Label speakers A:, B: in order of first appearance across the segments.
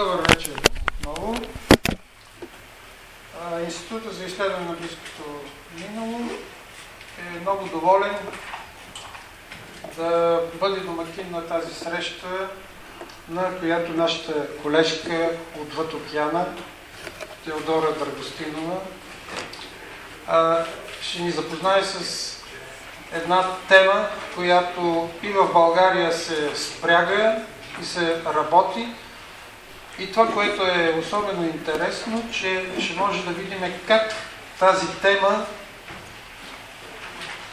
A: Добър вечер отново. Института за изследване на близкото минало е много доволен да бъде домакин на тази среща, на която нашата колежка отвъд океана, Теодора Драгостинова, ще ни запознае с една тема, която и в България се спряга и се работи, и това, което е особено интересно, че ще може да видим как тази тема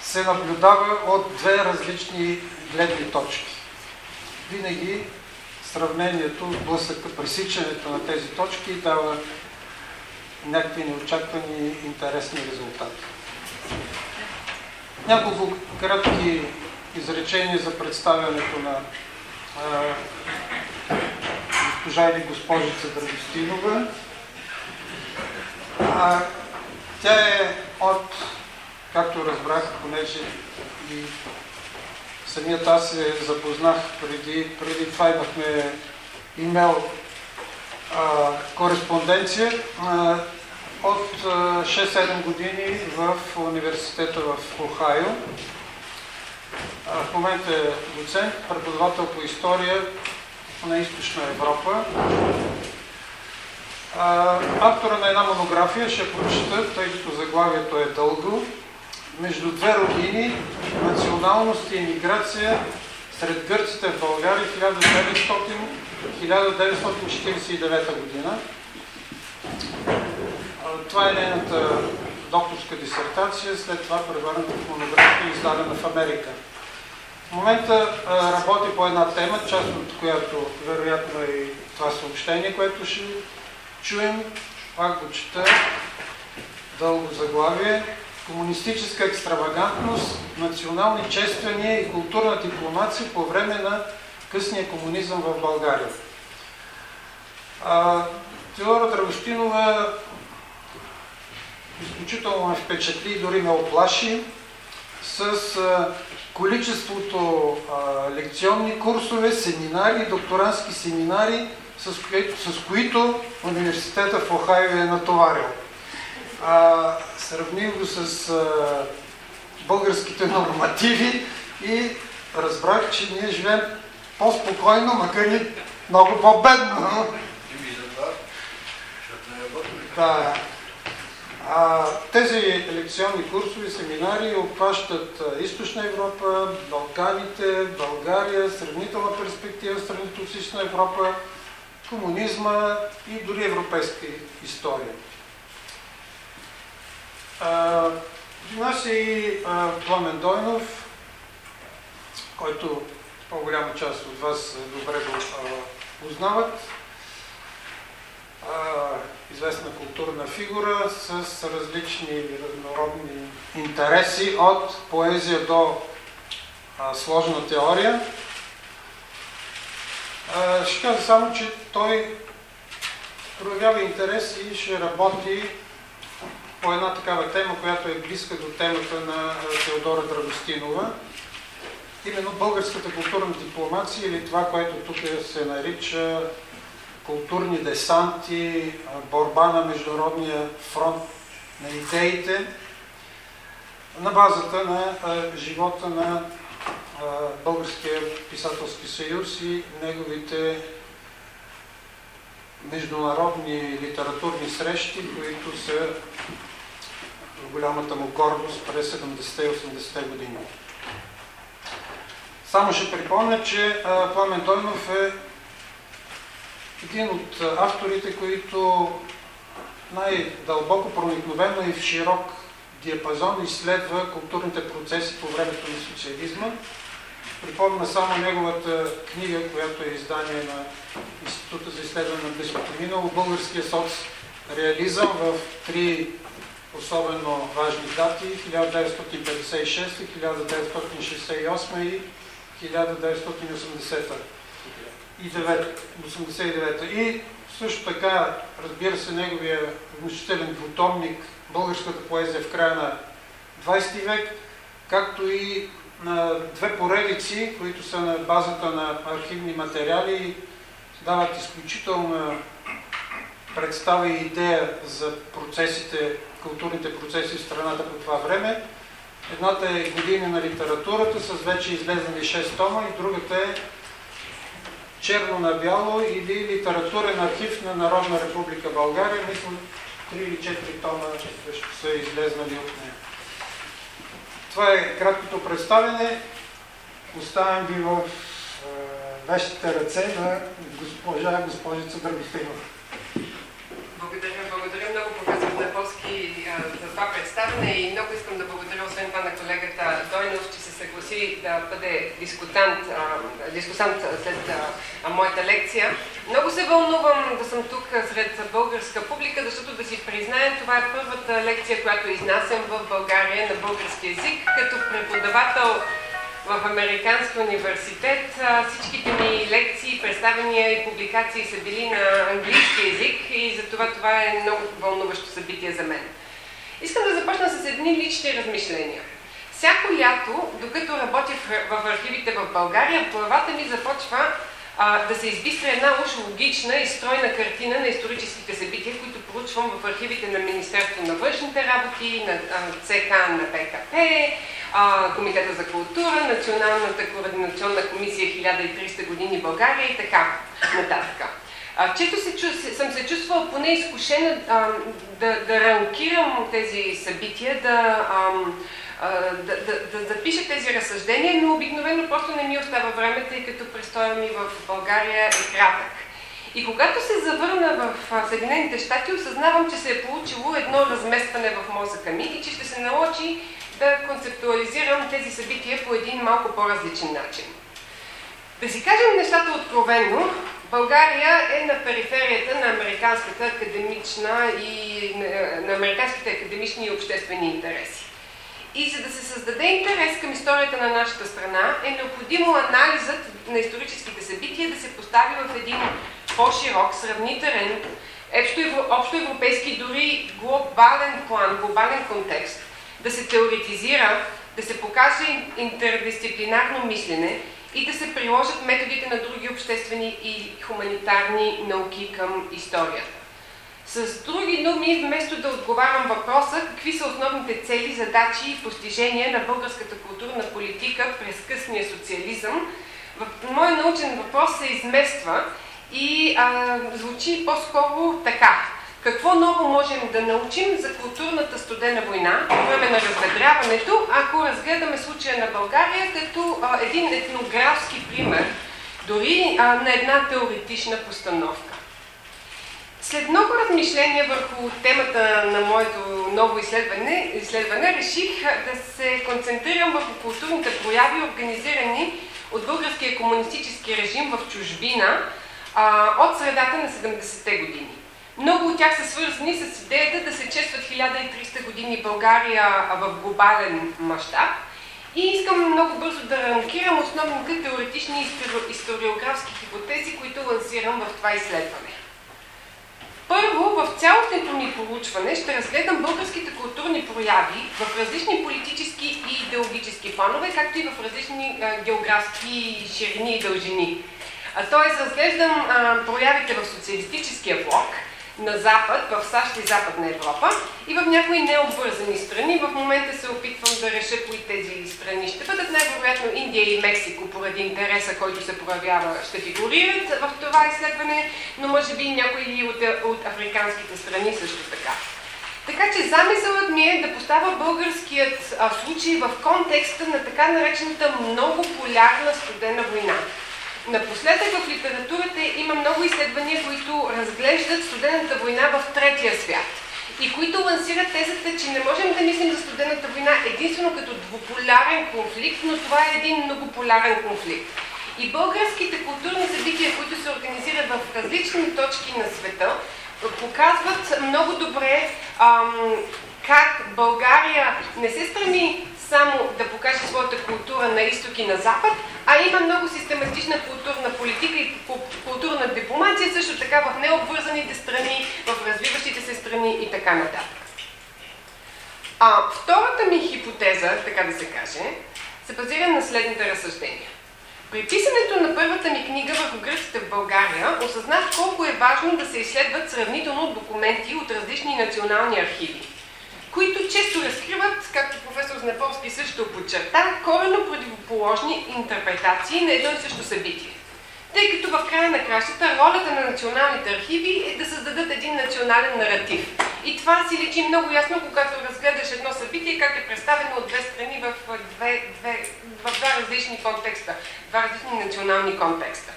A: се наблюдава от две различни гледни точки. Винаги сравнението, блъсъка, пресичането на тези точки дава някакви неочаквани интересни резултати. Няколко кратки изречения за представянето на или госпожица Драгостинова. Тя е от, както разбрах, понеже и самият аз се запознах преди, преди това имахме имейл а, кореспонденция а, от 6-7 години в университета в Охайо. В момента е доцент, преподавател по история на източна Европа. автора на една монография ще прочета, тъй като заглавието е дълго. Между две родини, националност и емиграция сред гърците в България 1900-1949 година. Това е нейната докторска дисертация, след това превърната в монография, издадена в Америка. В момента работи по една тема, част от която вероятно е и това съобщение, което ще чуем. Пак го чета. Дълго заглавие. Комунистическа екстравагантност, национални чествания и културна дипломация по време на късния комунизъм в България. Теодора Драгостинова изключително ме впечатли и дори ме оплаши с количеството а, лекционни курсове, семинари, докторантски семинари, с, с които университета в Охайо е натоварил. А, сравнил го с а, българските нормативи и разбрах, че ние живеем по-спокойно, макар и много по-бедно. Да. Тези лекционни курсови, семинари обхващат Източна Европа, Балканите, България, сравнителна перспектива, страните от Европа, комунизма и дори европейска история. При нас е и Пламен Дойнов, който по-голяма част от вас добре го познават известна културна фигура с различни разнородни интереси от поезия до сложна теория. Ще кажа само, че той проявява интерес и ще работи по една такава тема, която е близка до темата на Теодора Драгостинова. Именно българската културна дипломация или това, което тук се нарича културни десанти, борба на Международния фронт на идеите на базата на живота на Българския писателски съюз и неговите международни литературни срещи, които са голямата му гордост през 70-те и 80-те години. Само ще припомня, че Пламен Дойнов е един от авторите, които най-дълбоко проникновено и в широк диапазон изследва културните процеси по времето на социализма. Припомня само неговата книга, която е издание на Института за изследване на близкото минало, Българския соцреализъм в три особено важни дати 1956, 1968 и 1980. 89 И също така, разбира се, неговия внушителен двутомник Българската поезия в края на 20 век, както и на две поредици, които са на базата на архивни материали, дават изключителна представа и идея за процесите, културните процеси в страната по това време. Едната е Години на литературата с вече излезнали 6 тома и другата е Черно на бяло или Литературен архив на Народна република България. Мисля, 3 или 4 тома са излезнали от нея. Това е краткото представене. Оставям ви в е, вашите ръце на госпожа госпожица Драгостинова.
B: Благодаря, благодаря много професор Наполски за това представяне и много искам да благодаря освен това на колегата Дойнов, че се съгласи да бъде дискутант, дискусант след моята лекция. Много се вълнувам да съм тук сред българска публика, защото да си признаем, това е първата лекция, която изнасям в България на български язик, като преподавател в Американски университет. Всичките ми лекции, представения и публикации са били на английски язик и затова това е много вълнуващо събитие за мен. Искам да започна с едни лични размишления. Всяко лято, докато работя в архивите в България, главата ми започва а, да се избистря една уж логична и стройна картина на историческите събития, които проучвам в архивите на Министерство на външните работи, на ЦК на БКП, а, Комитета за култура, Националната координационна комисия 1300 години България и така нататък. А, чето се, съм се чувствала поне изкушена а, да, да ранкирам тези събития, да, а, да, да, да запиша тези разсъждения, но обикновено просто не ми остава време, тъй като престоя ми в България е кратък. И когато се завърна в Съединените щати, осъзнавам, че се е получило едно разместване в мозъка ми и че ще се наложи да концептуализирам тези събития по един малко по-различен начин. Да си кажем нещата откровенно, България е на периферията на американската академична и на американските академични и обществени интереси. И за да се създаде интерес към историята на нашата страна, е необходимо анализът на историческите събития да се постави в един по-широк, сравнителен, общо европейски, дори глобален план, глобален контекст, да се теоретизира, да се покаже интердисциплинарно мислене и да се приложат методите на други обществени и хуманитарни науки към историята. С други думи, вместо да отговарям въпроса какви са основните цели, задачи и постижения на българската културна политика през късния социализъм, моят научен въпрос се измества и а, звучи по-скоро така. Какво ново можем да научим за културната студена война по време на разведряването, ако разгледаме случая на България като а, един етнографски пример, дори а, на една теоретична постановка? След много размишления върху темата на моето ново изследване, изследване реших да се концентрирам върху културните прояви, организирани от българския комунистически режим в чужбина а, от средата на 70-те години. Много от тях са свързани с идеята да се честват 1300 години България в глобален мащаб. И искам много бързо да рамкирам основните теоретични и историографски хипотези, които лансирам в това изследване. Първо, в цялостното ми проучване ще разгледам българските културни прояви в различни политически и идеологически планове, както и в различни а, географски ширини и дължини. Тоест, разглеждам а, проявите в социалистическия блок, на Запад, в САЩ и Западна Европа и в някои необвързани страни. В момента се опитвам да реша кои тези страни ще бъдат. Най-вероятно Индия и Мексико, поради интереса, който се проявява, ще фигурират в това изследване, но може би и някои от, от африканските страни също така. Така че замисълът ми е да поставя българският а, случай в контекста на така наречената много полярна студена война. Напоследък в литературата има много изследвания, които разглеждат студената война в третия свят и които лансират тезата, че не можем да мислим за студената война единствено като двуполярен конфликт, но това е един многополярен конфликт. И българските културни събития, които се организират в различни точки на света, показват много добре ам, как България не се стреми само да покаже своята култура на изток и на запад, а има много систематична културна политика и културна дипломация, също така в необвързаните страни, в развиващите се страни и така нататък. А втората ми хипотеза, така да се каже, се базира на следните разсъждения. При писането на първата ми книга върху гръците в България осъзнах колко е важно да се изследват сравнително документи от различни национални архиви, които често разкриват, както професор Знеповски също подчерта, корено противоположни интерпретации на едно и също събитие. Тъй като в края на кращата ролята на националните архиви е да създадат един национален наратив. И това си личи много ясно, когато разгледаш едно събитие, как е представено от две страни в, две, две, в два различни контекста, два различни национални контекста.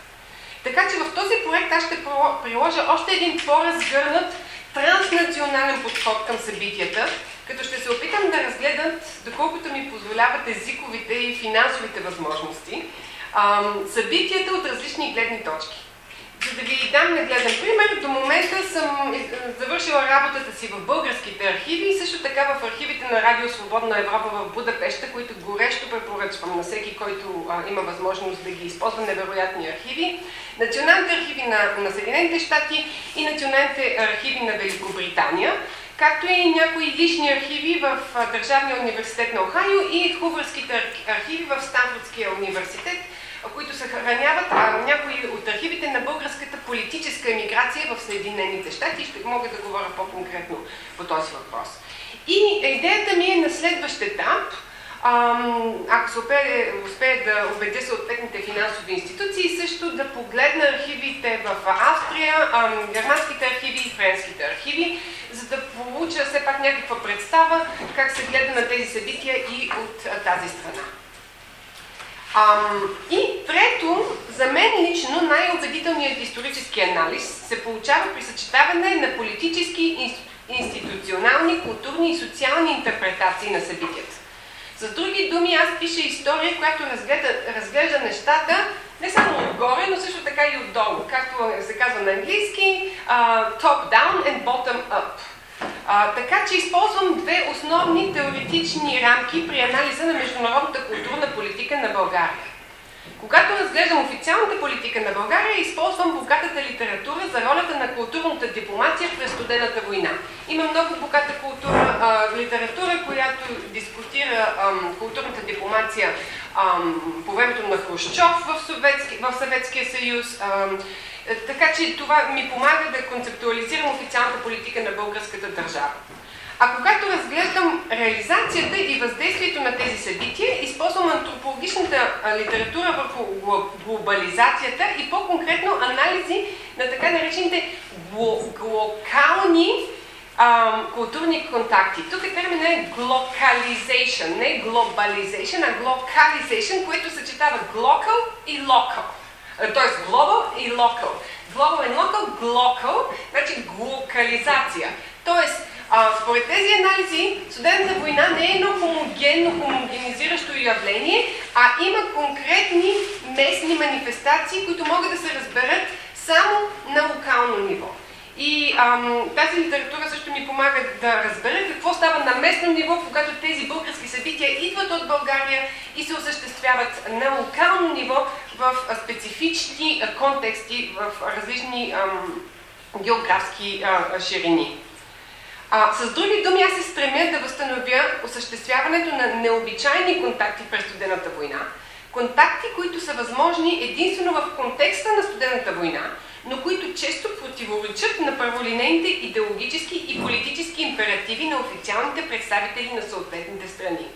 B: Така че в този проект аз ще приложа още един по-разгърнат транснационален подход към събитията, като ще се опитам да разгледам, доколкото ми позволяват езиковите и финансовите възможности, събитията от различни гледни точки. За да ви дам нагледен пример, до момента съм е, завършила работата си в българските архиви и също така в архивите на Радио Свободна Европа в Будапеща, които горещо препоръчвам на всеки, който а, има възможност да ги използва невероятни архиви, националните архиви на, на Съединените щати и националните архиви на Великобритания, както и някои лични архиви в Държавния университет на Охайо и хувърските архиви в Станфордския университет, които съхраняват а, някои от архивите на българската политическа емиграция в Съединените щати. Ще мога да говоря по-конкретно по този въпрос. И идеята ми е на следващ етап, ако се успее да убедя съответните финансови институции, също да погледна архивите в Австрия, германските архиви и френските архиви, за да получа все пак някаква представа как се гледа на тези събития и от тази страна. И трето, за мен лично най-убедителният исторически анализ се получава при съчетаване на политически, институционални, културни и социални интерпретации на събитията. За други думи, аз пиша история, която разгледа, разглежда нещата не само отгоре, но също така и отдолу, както се казва на английски, uh, top-down and bottom-up. А, така че използвам две основни теоретични рамки при анализа на международната културна политика на България. Когато разглеждам официалната политика на България, използвам богатата литература за ролята на културната дипломация през студената война. Има много богата култура, а, литература, която дискутира а, културната дипломация а, по времето на Хрущов в, Съветски, в Съветския съюз. А, така че това ми помага да концептуализирам официалната политика на българската държава. А когато разглеждам реализацията и въздействието на тези събития, използвам антропологичната литература върху глобализацията и по-конкретно анализи на така наречените локални културни контакти. Тук терминът е glocalization, не globalization, а glocalization, което съчетава global и local. Т.е. global и local. Global и local, glocal, значи глокализация. Тоест, а, според тези анализи, студентната война не е едно хомогенно, хомогенизиращо явление, а има конкретни местни манифестации, които могат да се разберат само на локално ниво. И ам, тази литература също ми помага да разбера какво става на местно ниво, когато тези български събития идват от България и се осъществяват на локално ниво в специфични контексти, в различни ам, географски а, ширини. А, с други думи, аз се стремя да възстановя осъществяването на необичайни контакти през студената война. Контакти, които са възможни единствено в контекста на студената война, но които често противоречат на първолинейните идеологически и политически императиви на официалните представители на съответните страни.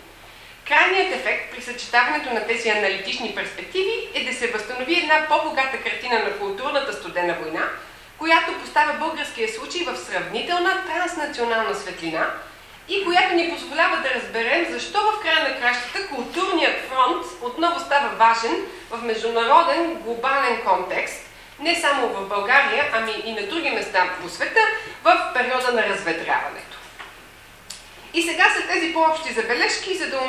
B: Крайният ефект при съчетаването на тези аналитични перспективи е да се възстанови една по-богата картина на културната студена война, която поставя българския случай в сравнителна транснационална светлина и която ни позволява да разберем защо в края на кращата културният фронт отново става важен в международен глобален контекст, не само в България, ами и на други места по света, в периода на разветряването. И сега са тези по-общи забележки, за да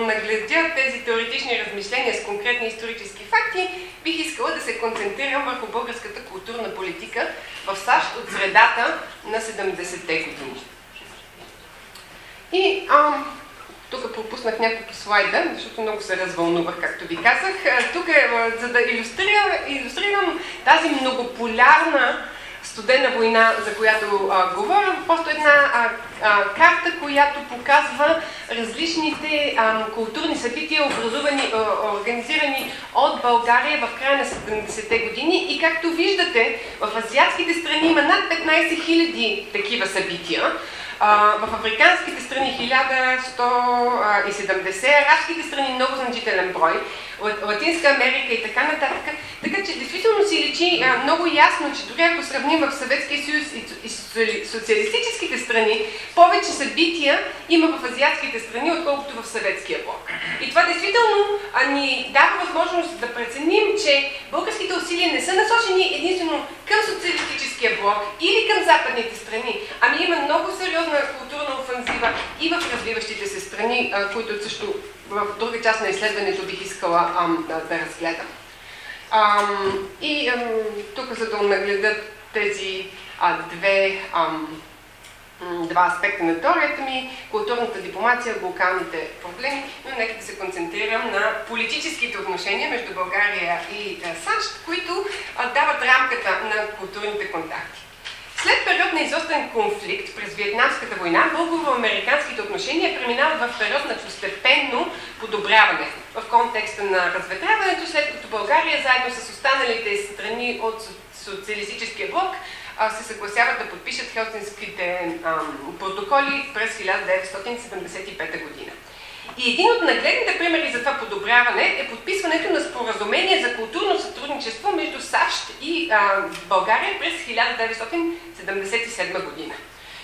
B: нагледя тези теоретични размишления с конкретни исторически факти, бих искала да се концентрирам върху българската културна политика в САЩ от средата на 70-те години. И ам, тук пропуснах няколко слайда, защото много се развълнувах, както ви казах. Тук е, за да иллюстрирам, иллюстрирам тази многополярна студена война, за която а, говоря, просто една а, а, карта, която показва различните а, културни събития, образувани, а, организирани от България в края на 70-те години. И както виждате, в азиатските страни има над 15 000 такива събития. В африканските страни 1170, арабските страни много значителен брой. Латинска Америка и така нататък. Така че действително си личи а, много ясно, че дори ако сравним в Съветския съюз и, и социалистическите страни, повече събития има в азиатските страни, отколкото в Съветския блок. И това действително а, ни дава възможност да преценим, че българските усилия не са насочени единствено към социалистическия блок или към западните страни, ами има много сериозна културна офанзива и в развиващите се страни, които също в друга част на изследването бих искала ам, да, да разгледам. Ам, и ам, тук, за да нагледат тези а, две, ам, два аспекта на теорията ми, културната дипломация, локалните проблеми, но нека да се концентрирам на политическите отношения между България и САЩ, които а, дават рамката на културните контакти. След период на изостен конфликт през Виетнамската война, българо-американските отношения преминават в период на постепенно подобряване в контекста на разветряването, след като България заедно с останалите страни от социалистическия блок се съгласяват да подпишат хелсинските протоколи през 1975 година. И един от нагледните примери за това подобряване е подписването на споразумение за културно сътрудничество между САЩ и а, България през 1977 година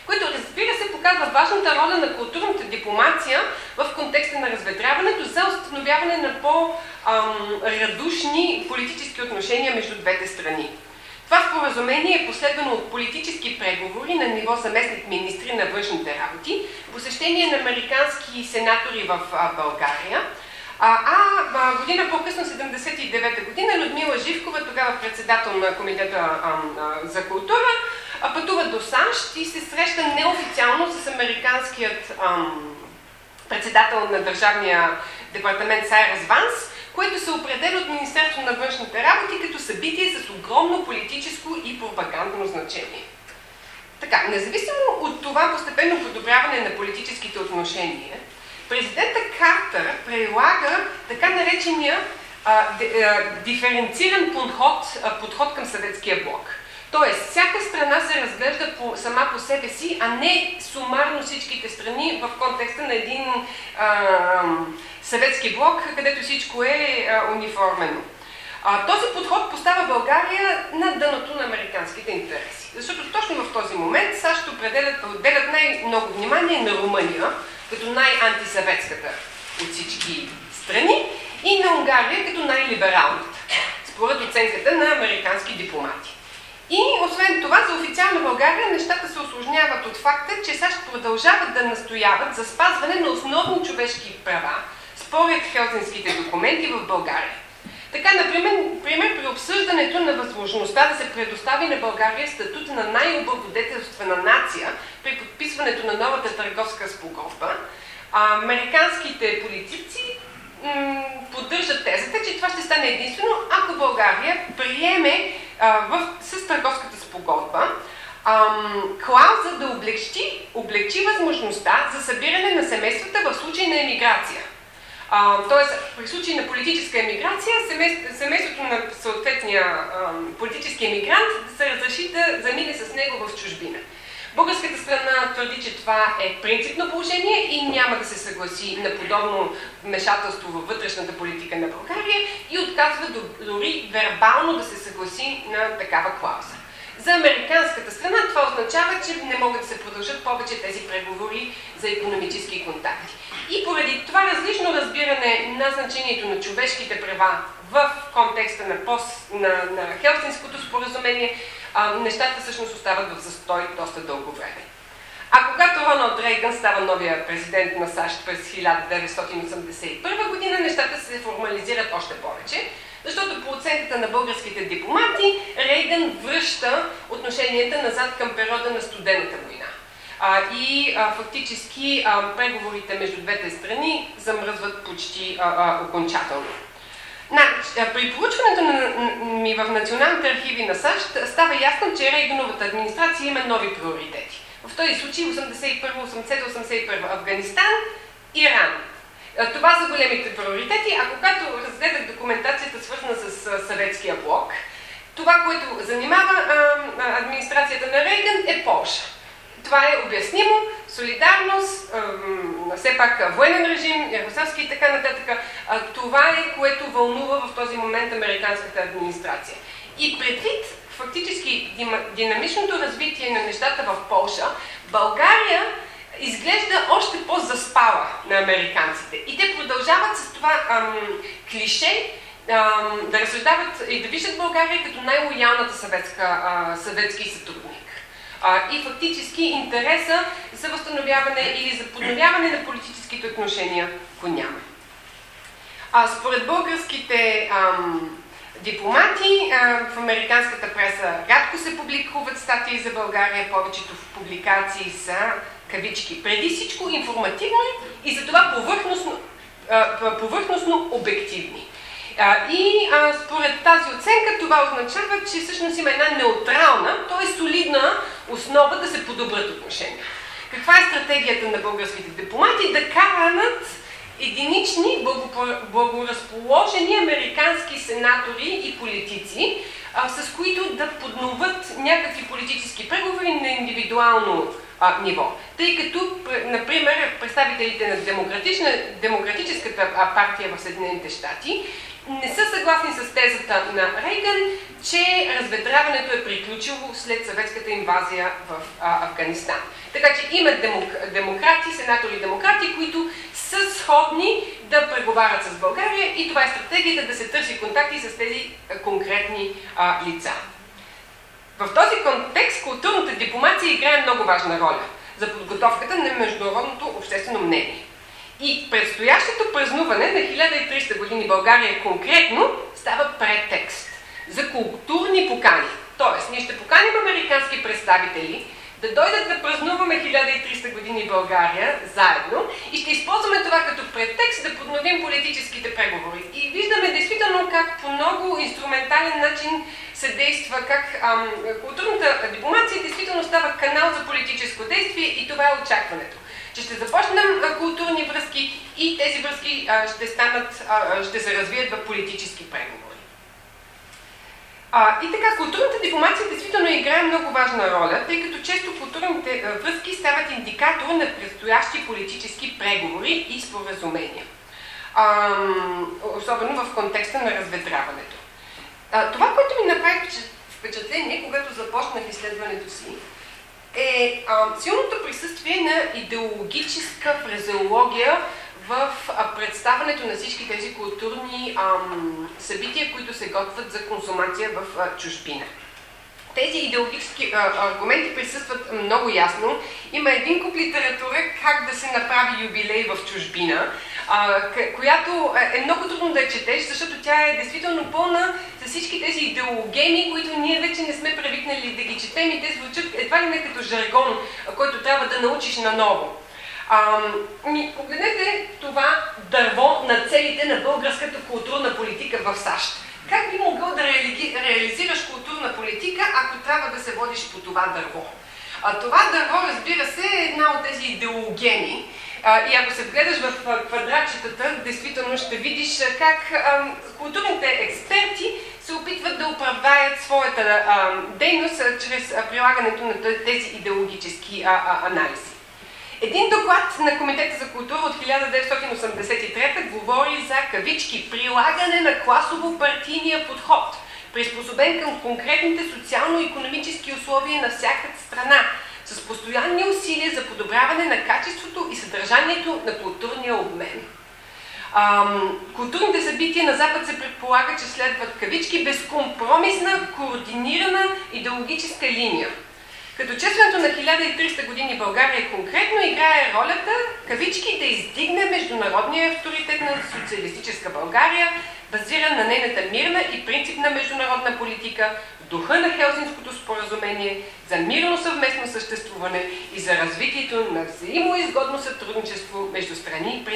B: което разбира се показва важната роля на културната дипломация в контекста на разветряването за установяване на по-радушни политически отношения между двете страни. Това споразумение е последвано от политически преговори на ниво заместник министри на външните работи, посещение на американски сенатори в България, а, година по-късно, 79-та година, Людмила Живкова, тогава председател на Комитета за култура, пътува до САЩ и се среща неофициално с американският председател на Държавния департамент Сайрас Ванс, което се определя от Министерство на външните работи като събитие с огромно политическо и пропагандно значение. Така, независимо от това постепенно подобряване на политическите отношения, президента Картер прилага така наречения а, а, диференциран подход, а, подход към съветския блок. Тоест, всяка страна се разглежда по, сама по себе си, а не сумарно всичките страни в контекста на един а, съветски блок, където всичко е а, униформено. А, този подход поставя България на дъното на американските интереси. Защото точно в този момент САЩ определят, отделят най-много внимание на Румъния, като най-антисъветската от всички страни, и на Унгария като най-либералната, според оценката на американски дипломати. И освен това, за официална България нещата се осложняват от факта, че САЩ продължават да настояват за спазване на основни човешки права, според хелсинските документи в България. Така, например, пример, при обсъждането на възможността да се предостави на България статут на най-облагодетелствена нация при подписването на новата търговска спогодба, американските политици поддържат тезата, че това ще стане единствено, ако България приеме а, в, с търговската спогодба клауза да облегчи, облегчи възможността за събиране на семействата в случай на емиграция. Тоест, при случай на политическа емиграция, семейството на съответния политически емигрант се разреши да замине с него в чужбина. Българската страна твърди, че това е принципно положение и няма да се съгласи на подобно вмешателство във вътрешната политика на България и отказва дори вербално да се съгласи на такава клауза. За американската страна това означава, че не могат да се продължат повече тези преговори за економически контакти. И поради това различно разбиране на значението на човешките права в контекста на, пост, на, на Хелсинското споразумение, а, нещата всъщност остават в застой доста дълго време. А когато Роналд Рейган става новия президент на САЩ през 1981 година, нещата се формализират още повече, защото по оценката на българските дипломати, Рейган връща отношенията назад към периода на студената война. А, и а, фактически а, преговорите между двете страни замръзват почти а, а, окончателно. Значи, при проучването ми в националните архиви на САЩ става ясно, че Рейгановата администрация има нови приоритети. В този случай 81-80-81 Афганистан, Иран. Това са големите приоритети, а когато разгледах документацията свързана с съветския блок, това, което занимава администрацията на Рейган е Польша. Това е обяснимо, солидарност, все пак военен режим, Яросавски и така нататък. Това е, което вълнува в този момент американската администрация. И предвид фактически динамичното развитие на нещата в Полша, България изглежда още по-заспала на американците. И те продължават с това ам, клише ам, да разсъждават и да виждат България като най-лоялната съветски сътрудник а, и фактически интереса за възстановяване или за подновяване на политическите отношения го няма. А, според българските ам, дипломати в американската преса рядко се публикуват статии за България, повечето публикации са кавички. Преди всичко информативни и за това повърхностно, повърхностно обективни. И според тази оценка това означава, че всъщност има една неутрална, т.е. солидна основа да се подобрят отношения. Каква е стратегията на българските дипломати? Да каранат единични, благоразположени американски сенатори и политици, с които да подноват някакви политически преговори на индивидуално ниво. Тъй като, например, представителите на демократическата партия в Съединените щати не са съгласни с тезата на Рейган, че разветряването е приключило след съветската инвазия в Афганистан. Така че има демок, демократи, сенатори демократи, които са сходни да преговарят с България и това е стратегията да се търси контакти с тези конкретни лица. В този контекст културната дипломация играе много важна роля за подготовката на международното обществено мнение. И предстоящото празнуване на 1300 години България конкретно става претекст за културни покани. Тоест, ние ще поканим американски представители да дойдат да празнуваме 1300 години България заедно и ще използваме това като претекст да подновим политическите преговори. И виждаме действително как по много инструментален начин се действа, как ам, културната дипломация действително става канал за политическо действие и това е очакването че ще започнем културни връзки и тези връзки ще, станат, ще се развият в политически преговори. А, и така, културната дипломация действително играе много важна роля, тъй като често културните връзки стават индикатор на предстоящи политически преговори и споразумения. А, особено в контекста на разветряването. А, това, което ми направи впечатление, когато започнах изследването си, е а, силното присъствие на идеологическа фразеология в а, представането на всички тези културни а, събития, които се готвят за консумация в а, чужбина. Тези идеологически а, аргументи присъстват много ясно. Има един куп литература как да се направи юбилей в чужбина, а, която е много трудно да я четеш, защото тя е действително пълна с всички тези идеологеми, които ние вече не сме привикнали да ги четем и те звучат едва ли не като жаргон, който трябва да научиш наново. А, ми, погледнете това дърво на целите на българската културна политика в САЩ. Как би могъл да реали... реализираш културна политика, ако трябва да се водиш по това дърво? А това дърво, разбира се, е една от тези идеологеми, а, и ако се вгледаш в квадратчетата, действително ще видиш как културните експерти се опитват да оправдаят своята дейност чрез прилагането на тези идеологически анализи. Един доклад на Комитета за култура от 1983 говори за кавички прилагане на класово-партийния подход, приспособен към конкретните социално-економически условия на всяка страна, с постоянни усилия за подобряване на качеството и съдържанието на културния обмен. Ам, културните събития на Запад се предполага, че следват кавички безкомпромисна, координирана идеологическа линия. Като честването на 1300 години България конкретно играе ролята кавички да издигне международния авторитет на социалистическа България, базиран на нейната мирна и принципна международна политика, духа на Хелзинското споразумение, за мирно съвместно съществуване и за развитието на взаимоизгодно сътрудничество между страни,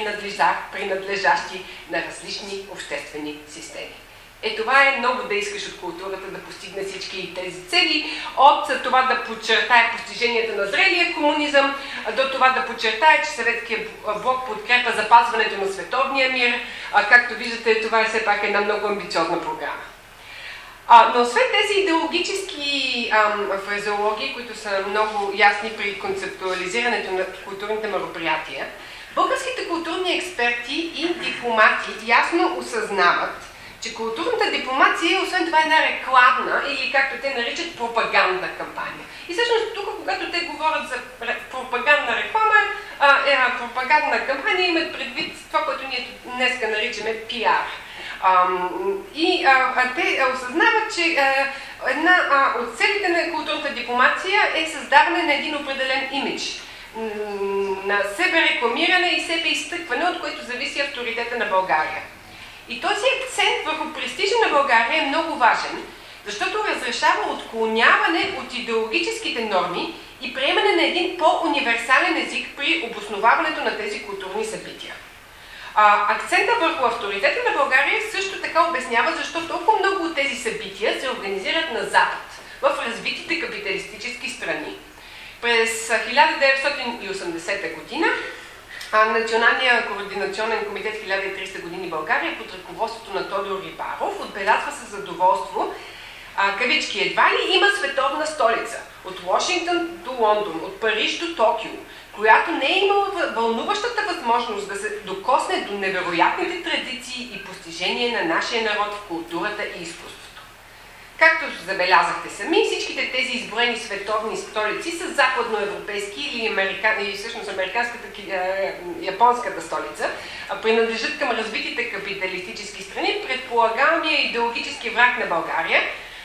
B: принадлежащи на различни обществени системи. Е, това е много да искаш от културата да постигне всички тези цели, от това да подчертае постиженията на зрелия комунизъм, до това да подчертае, че Съветския блок подкрепа запазването на световния мир. А, както виждате, това е все пак една много амбициозна програма. А, но освен тези идеологически ам, фразеологии, които са много ясни при концептуализирането на културните мероприятия, българските културни експерти и дипломати ясно осъзнават, че културната дипломация е освен това една рекламна или както те наричат пропагандна кампания. И всъщност тук, когато те говорят за пропагандна реклама, а, е, пропагандна кампания имат предвид това, което ние днеска наричаме пиар. А, и а, те осъзнават, че а, една а, от целите на културната дипломация е създаване на един определен имидж на себе рекламиране и себе изтъкване, от което зависи авторитета на България. И този акцент върху престижа на България е много важен, защото разрешава отклоняване от идеологическите норми и приемане на един по-универсален език при обосноваването на тези културни събития. А, акцента върху авторитета на България също така обяснява защо толкова много от тези събития се организират на Запад, в развитите капиталистически страни. През 1980 година Националния координационен комитет 1300 години България под ръководството на Тодор Рибаров отбелязва със задоволство, а, кавички едва ли има световна столица, от Вашингтон до Лондон, от Париж до Токио, която не е имала вълнуващата възможност да се докосне до невероятните традиции и постижения на нашия народ в културата и изкуството. Както забелязахте сами, всичките тези изброени световни столици са западноевропейски или, америка... или всъщност американската, е, японската столица, принадлежат към развитите капиталистически страни, предполагамия идеологически враг на България,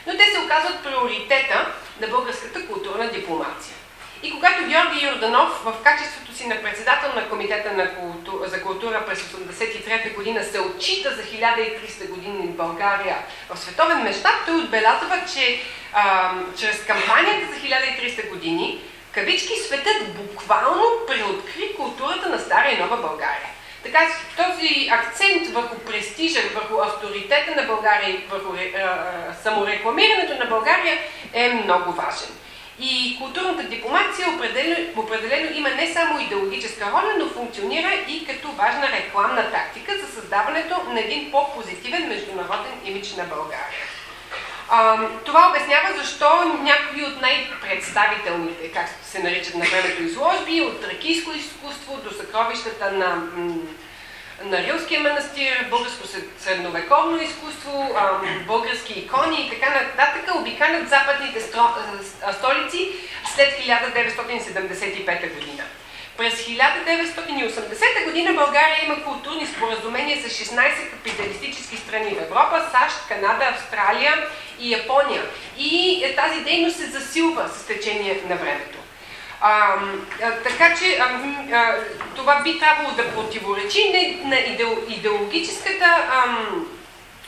B: но те се оказват приоритета на българската културна дипломация. И когато Георги Йорданов в качеството си на председател на Комитета на култура, за култура през 1983 година се отчита за 1300 години в България в световен мащаб, той отбелязва, че а, чрез кампанията за 1300 години кавички светът буквално преоткри културата на Стара и Нова България. Така този акцент върху престижа, върху авторитета на България върху а, саморекламирането на България е много важен. И културната дипломация определено, определено има не само идеологическа роля, но функционира и като важна рекламна тактика за създаването на един по-позитивен международен имидж на България. А, това обяснява защо някои от най-представителните, как се наричат на времето изложби, от тракийско изкуство до съкровищата на на Рилския манастир, българско средновековно изкуство, български икони и така нататък обикалят западните столици след 1975 година. През 1980 година България има културни споразумения с 16 капиталистически страни в Европа, САЩ, Канада, Австралия и Япония. И тази дейност се засилва с течение на времето. А, така че а, а, това би трябвало да противоречи не, на идеологическата а,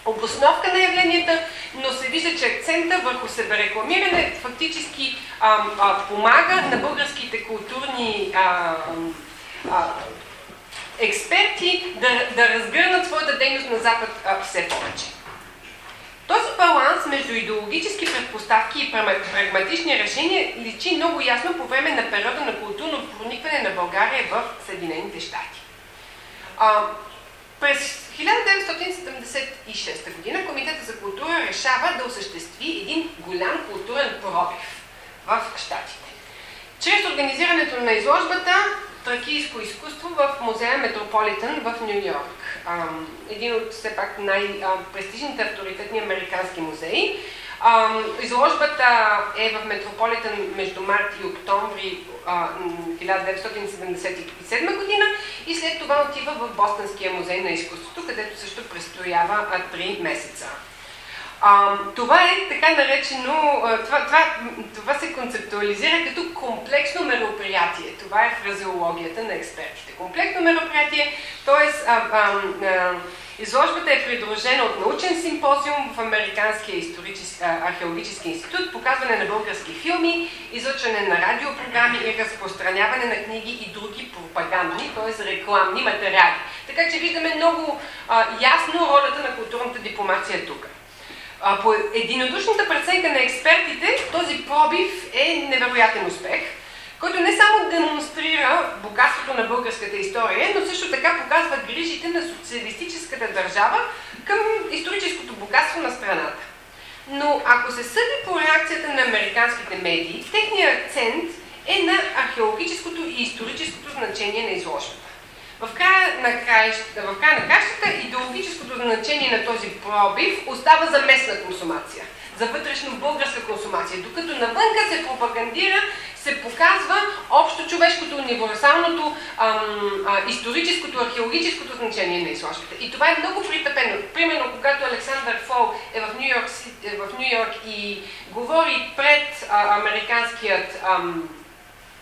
B: обосновка на явленията, но се вижда, че акцента върху себерекламиране фактически а, а, помага на българските културни а, а, експерти да, да разгърнат своята дейност на Запад а, все повече. Този баланс между идеологически предпоставки и прагматични решения личи много ясно по време на периода на културно проникване на България в Съединените щати. През 1976 година Комитета за култура решава да осъществи един голям културен пробив в щатите. Чрез организирането на изложбата тракийско изкуство в музея Метрополитен в Нью Йорк. Един от все пак най-престижните авторитетни американски музеи. Изложбата е в Метрополитен между март и октомври 1977 година и след това отива в Бостонския музей на изкуството, където също престоява 3 месеца. А, това е така наречено, това, това, това се концептуализира като комплексно мероприятие. Това е фразеологията на експертите. Комплексно мероприятие, т.е. Изложбата е придружена от научен симпозиум в Американския археологически институт, показване на български филми, излъчване на радиопрограми и разпространяване на книги и други пропагандни, т.е. рекламни материали. Така че виждаме много а, ясно ролята на културната дипломация тук. А, по единодушната преценка на експертите, този пробив е невероятен успех – който не само демонстрира богатството на българската история, но също така показва грижите на социалистическата държава към историческото богатство на страната. Но ако се съди по реакцията на американските медии, техният акцент е на археологическото и историческото значение на изложбата. В края на краищата, в края на краищата идеологическото значение на този пробив остава за местна консумация, за вътрешно българска консумация, докато навънка се пропагандира се показва общо човешкото, универсалното, ам, а, историческото, археологическото значение на изложбата. И това е много притъпено. Примерно, когато Александър Фол е в Нью Йорк, е в Нью Йорк и говори пред а, американският ам,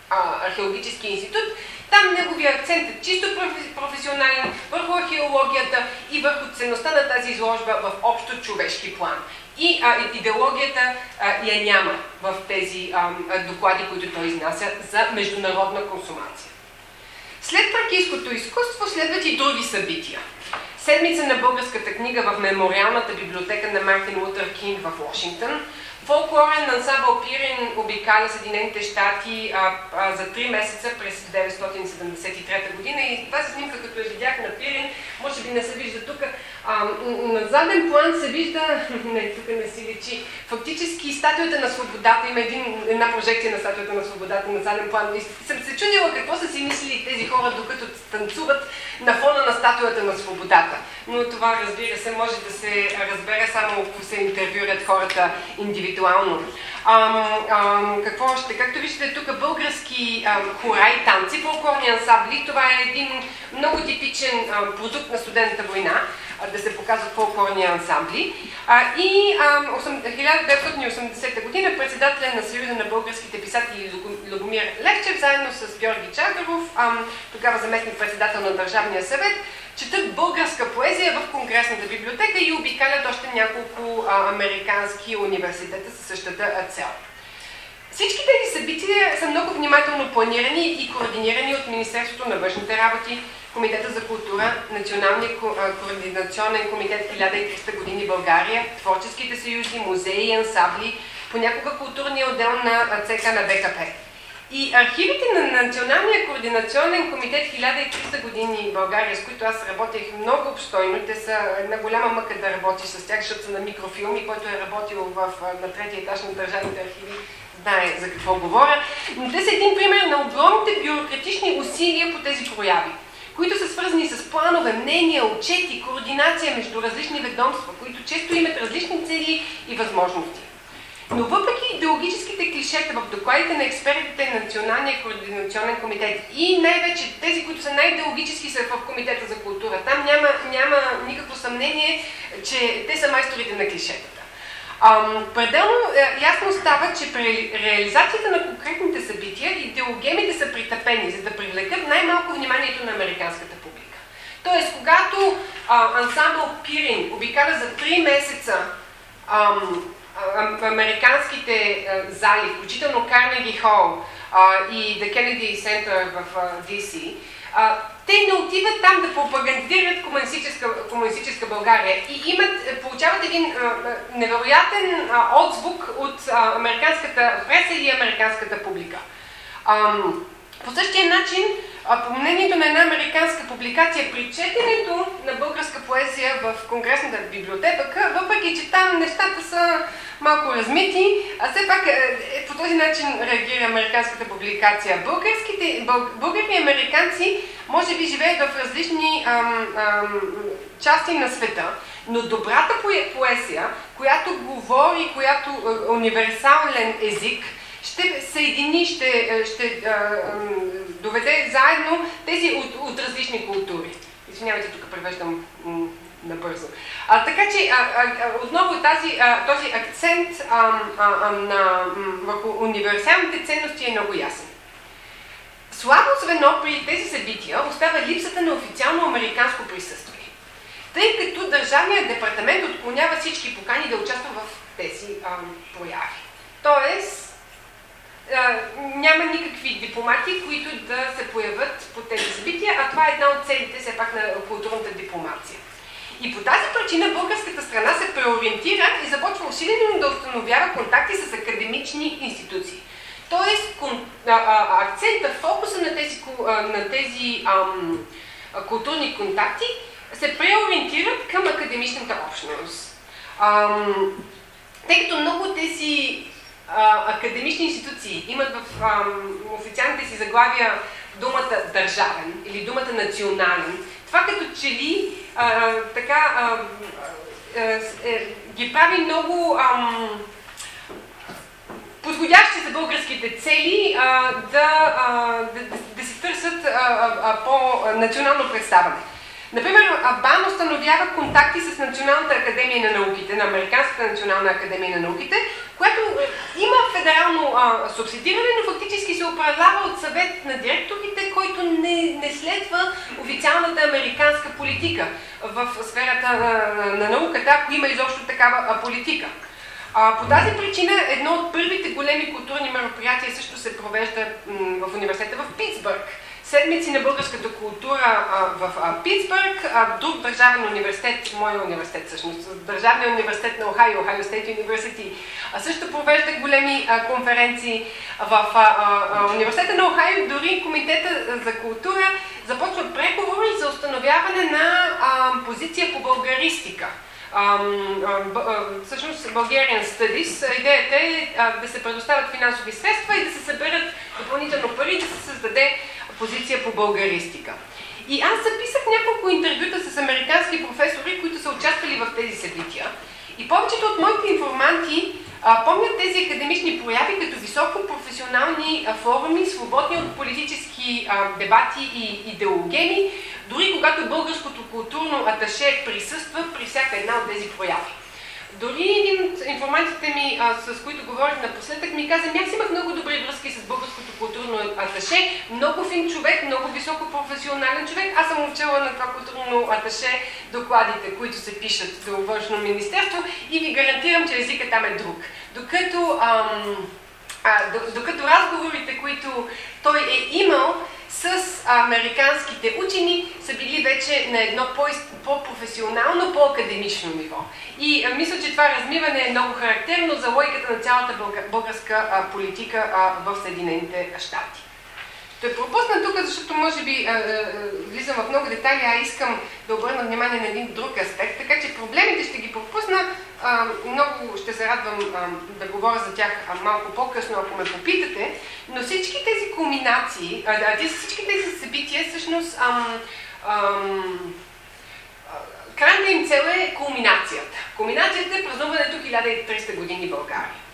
B: а, археологически институт, там неговия акцент е чисто професионален върху археологията и върху ценността на тази изложба в общо човешки план и а, идеологията а, я няма в тези а, доклади, които той изнася за международна консумация. След тракийското изкуство следват и други събития. Седмица на българската книга в Мемориалната библиотека на Мартин Лутър Кинг в Вашингтон, Фолклорен ансамбъл Пирин обикаля Съединените щати а, а, за 3 месеца през 1973 година. И тази снимка, като я видях на Пирин, може би не се вижда тук, на заден план се вижда, не, тук не си личи, фактически статуята на свободата, има един, една прожекция на статуята на свободата на заден план. И съм се чудила какво са си мислили тези хора, докато танцуват на фона на статуята на свободата. Но това, разбира се, може да се разбере само ако се интервюрат хората индивидуално. Ам, ам, какво още? Както виждате тук български ам, хора и танци, фолклорни ансамбли, това е един много типичен ам, продукт на студентната война да се показват фолклорни ансамбли. А, и а, 1980 година председателя на Съюза на българските писатели Логомир Левчев, заедно с Георги Чагаров, тогава заместник председател на Държавния съвет, четат българска поезия в Конгресната библиотека и обикалят още няколко а, американски университета със същата цел. Всички тези събития са много внимателно планирани и координирани от Министерството на външните работи, Комитета за култура, Националния координационен комитет 1300 години България, творческите съюзи, музеи ансабли, понякога културния отдел на ЦК на БКП. И архивите на Националния координационен комитет 1300 години България, с които аз работех много обстойно, те са една голяма мъка да работиш с тях, защото са на микрофилми, който е работил в, на третия етаж на държавните архиви, знае за какво говоря. Но те са един пример на огромните бюрократични усилия по тези прояви които са свързани с планове, мнения, отчети, координация между различни ведомства, които често имат различни цели и възможности. Но въпреки идеологическите клишета в докладите на експертите на Националния координационен комитет и най-вече тези, които са най-идеологически са в Комитета за култура, там няма, няма никакво съмнение, че те са майсторите на клишетата. Ам, пределно е, ясно става, че при реализацията на конкретните събития идеологемите са притъпени, за да привлекат най-малко вниманието на американската публика. Тоест, когато а, ансамбъл Пирин обикаля за 3 месеца ам, а, американските зали, включително Карнеги Хол и The Kennedy Center в DC, те не отиват там да пропагандират комунистическа, комунистическа България и имат, получават един невероятен отзвук от американската преса и американската публика. По същия начин, по мнението на една американска публикация, при четенето на българска поезия в Конгресната библиотека, въпреки че там нещата са малко размити, а все пак е, е, по този начин реагира американската публикация. Българските, бъл, българи американци може би живеят в различни ам, ам, части на света, но добрата поезия, която говори, която е универсален език, ще съедини, ще, ще а, доведе заедно тези от, от различни култури. Извинявайте, тук превеждам набързо. А, така че а, а, отново тази, а, този акцент а, а, а, на, върху универсалните ценности е много ясен. Слабо звено при тези събития остава липсата на официално американско присъствие. тъй като Държавният департамент отклонява всички покани да участва в тези а, прояви. Тоест, а, няма никакви дипломати, които да се появят по тези събития, а това е една от целите все пак на културната дипломация. И по тази причина българската страна се преориентира и започва усилено да установява контакти с академични институции. Тоест, акцента, фокуса на тези, на тези ам, културни контакти се преориентират към академичната общност. Ам, тъй като много тези академични институции имат в официалните си заглавия думата държавен или думата национален, това като че ли а, така а, а, е, ги прави много ам, подходящи за българските цели а, да, а, да, да, се търсят по-национално представане. Например, БАН установява контакти с Националната академия на науките, на Американската национална академия на науките, която е, има федерално а, субсидиране, но фактически се управлява от съвет на директорите, който не, не следва официалната американска политика в сферата на, на, на науката, ако има изобщо такава а, политика. А, по тази причина едно от първите големи културни мероприятия също се провежда в университета в Питсбърг седмици на българската култура а, в а, Питсбърг, а, друг държавен университет, моя университет всъщност, Държавния университет на Охайо, Охайо Стейт Университи, също провежда големи а, конференции. В а, а, университета на Охайо дори Комитета за култура започва преговори за установяване на а, позиция по българистика. всъщност Bulgarian Studies. Идеята е да се предоставят финансови средства и да се съберат допълнително пари, да се създаде позиция по българистика. И аз записах няколко интервюта с американски професори, които са участвали в тези събития. И повечето от моите информанти а, помнят тези академични прояви като високо професионални а, форуми, свободни от политически а, дебати и идеологеми, дори когато българското културно аташе присъства при всяка една от тези прояви. Дори един от информантите ми, а, с които говорих напоследък, ми каза, аз имах много добри връзки с българското културно аташе, много фин човек, много високо професионален човек. Аз съм учила на това културно аташе докладите, които се пишат до външно министерство и ви гарантирам, че езика там е друг. Докато, ам, а, докато разговорите, които той е имал, с американските учени са били вече на едно по-професионално, по-академично ниво. И мисля, че това размиване е много характерно за логиката на цялата българска политика в Съединените щати. Ще пропусна тук, защото може би а, а, влизам в много детайли, а искам да обърна внимание на един друг аспект, така че проблемите ще ги пропусна. А, много ще се радвам а, да говоря за тях а, малко по-късно, ако ме попитате, но всички тези кулминации, а, а, всички тези събития всъщност ам, крайната им цел е кулминацията. Кулминацията е празнуването 1300 години България.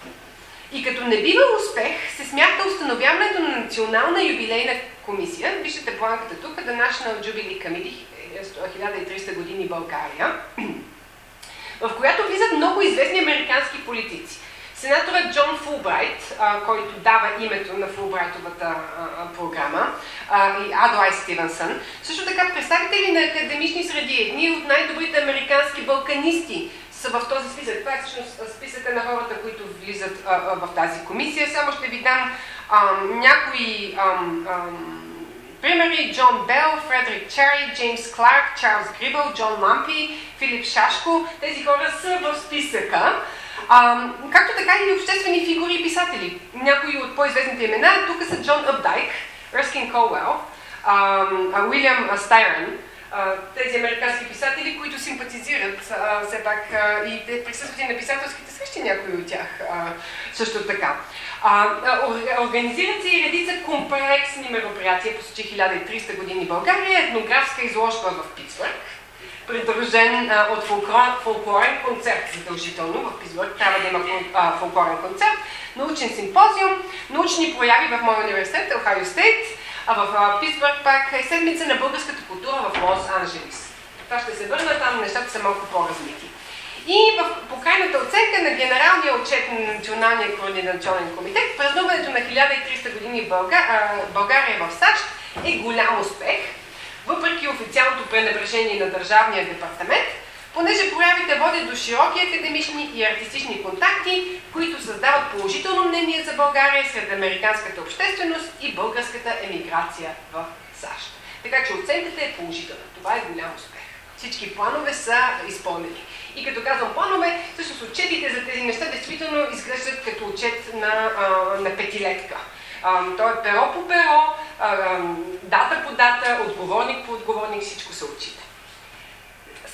B: И като не бива успех, се смята установяването на национална юбилейна комисия, виждате планката тук, The National Jubilee Committee, 1300 е, години България, в която влизат много известни американски политици. Сенаторът Джон Фулбрайт, който дава името на Фулбрайтовата програма, и Адлай Стивенсън, също така представители на академични среди, едни от най-добрите американски балканисти, са в този списък. Това е всъщност списъка на хората, които влизат а, а, в тази комисия. Само ще ви дам а, някои а, а, примери. Джон Бел, Фредерик Чери, Джеймс Кларк, Чарлз Грибъл, Джон Лампи, Филип Шашко. Тези хора са в списъка. А, както така и обществени фигури и писатели. Някои от по-известните имена тук са Джон Апдайк, Ръскин Колуел, Уилям Стайрен, тези американски писатели, които симпатизират а, все пак а, и те присъстват и на писателските срещи, някои от тях а, също така. А, организират се и редица комплексни мероприятия по 1300 години България, етнографска изложба в Питсбърг, придружен а, от фолклор, фолклорен концерт задължително в Питсбърг. Трябва да има фолклорен концерт, научен симпозиум, научни прояви в моя университет, Ohio State, а в Питсбърг пак е седмица на българската култура в Лос-Анджелис. Това ще се върна, там нещата са малко по-разлики. И в покрайната оценка на Генералния отчет на Националния координационен комитет, празнуването на 1300 години България в САЩ е голям успех. въпреки официалното пренебрежение на Държавния департамент, понеже проявите водят до широки академични и артистични контакти, които създават положително мнение за България сред американската общественост и българската емиграция в САЩ. Така че оценката е положителна. Това е голям успех. Всички планове са изпълнени. И като казвам планове, всъщност отчетите за тези неща действително изглеждат като отчет на, на петилетка. То е перо по перо, дата по дата, отговорник по отговорник, всичко се отчита.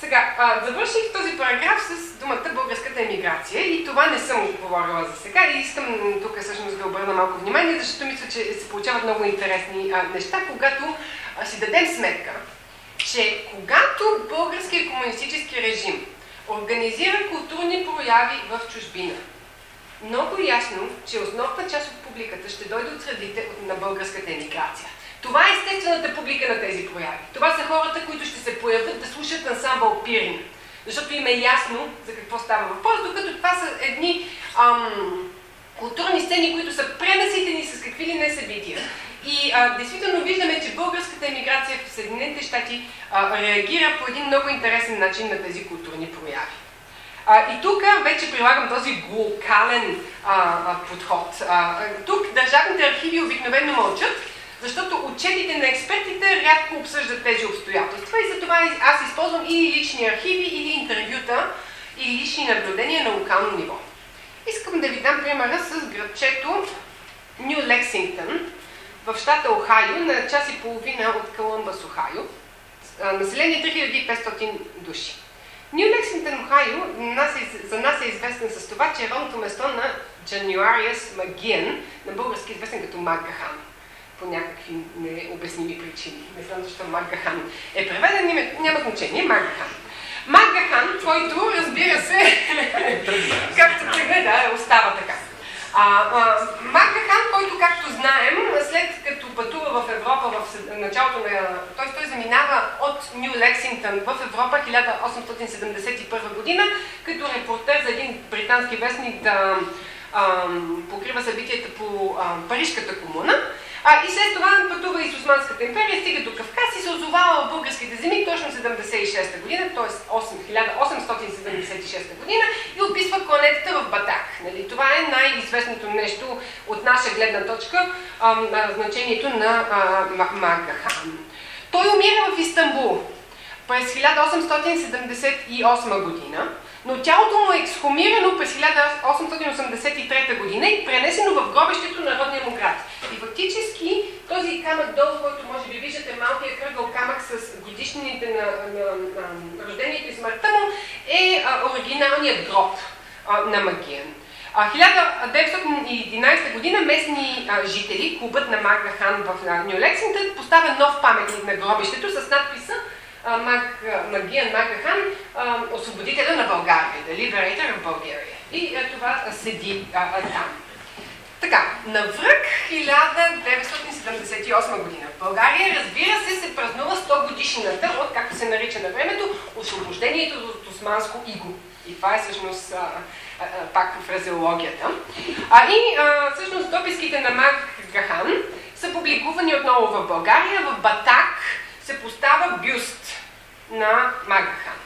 B: Сега, а, завърших този параграф с думата българската емиграция и това не съм говорила за сега и искам тук всъщност да обърна малко внимание, защото мисля, че се получават много интересни а, неща, когато а, си дадем сметка, че когато българският комунистически режим организира културни прояви в чужбина, много ясно, че основна част от публиката ще дойде от средите на българската емиграция. Това е естествената публика на тези прояви. Това са хората, които ще се появят да слушат ансамбъл Пирин. Защото им е ясно за какво става въпрос, докато това са едни ам, културни сцени, които са пренаситени с какви ли не събития. И а, действително виждаме, че българската емиграция в Съединените щати реагира по един много интересен начин на тези културни прояви. А, и тук вече прилагам този глокален а, подход. А, тук държавните архиви обикновено мълчат, защото отчетите на експертите рядко обсъждат тези обстоятелства и затова аз използвам или лични архиви, или интервюта, или лични наблюдения на локално ниво. Искам да ви дам примера с градчето Нью Лексингтън в щата Охайо, на час и половина от Колумбас, Охайо. Население 3500 души. Нью Лексингтън, Охайо за нас е известен с това, че е родното место на Джануариус Магиен, на български известен като Магахан по някакви необясними причини. Не знам защо Магахан е преведен, име, няма значение, Магахан. Магахан, който разбира се, както тръгне, да, остава така. А, а, Магахан, който, както знаем, след като пътува в Европа в началото на... Той, той заминава от Нью Лексингтън в Европа 1871 година, като репортер за един британски вестник да а, покрива събитията по а, Парижката комуна. А, и след това пътува из Османската империя, стига до Кавказ и се озовава в българските земи точно 76-та година, т.е. 1876 година и описва планетата в Батак. Нали? Това е най-известното нещо от наша гледна точка, а, а, значението на Магахан. Той умира в Истанбул през 1878 година, но тялото му е ексхумирано през 1883 година и пренесено в гробището на родния му град. И фактически този камък долу, който може би виждате, малкият кръгъл камък с годишните на, на, на рождението и смъртта му, е а, оригиналният гроб а, на Магиен. 1911 година местни а, жители, клубът на Мага Хан в Нью Лексингтън, поставя нов паметник на гробището с надписа Маг, Магиен Магахан, освободителя на България, The Liberator of Bulgaria. И това седи а, там. Така, навръх 1978 година. В България, разбира се, се празнува 100 годишнината от, както се нарича на времето, освобождението от османско иго. И това е всъщност а, а, пак в фразеологията. А, и а, всъщност дописките на Маг Гахан са публикувани отново в България. В Батак се поставя бюст на Магахан.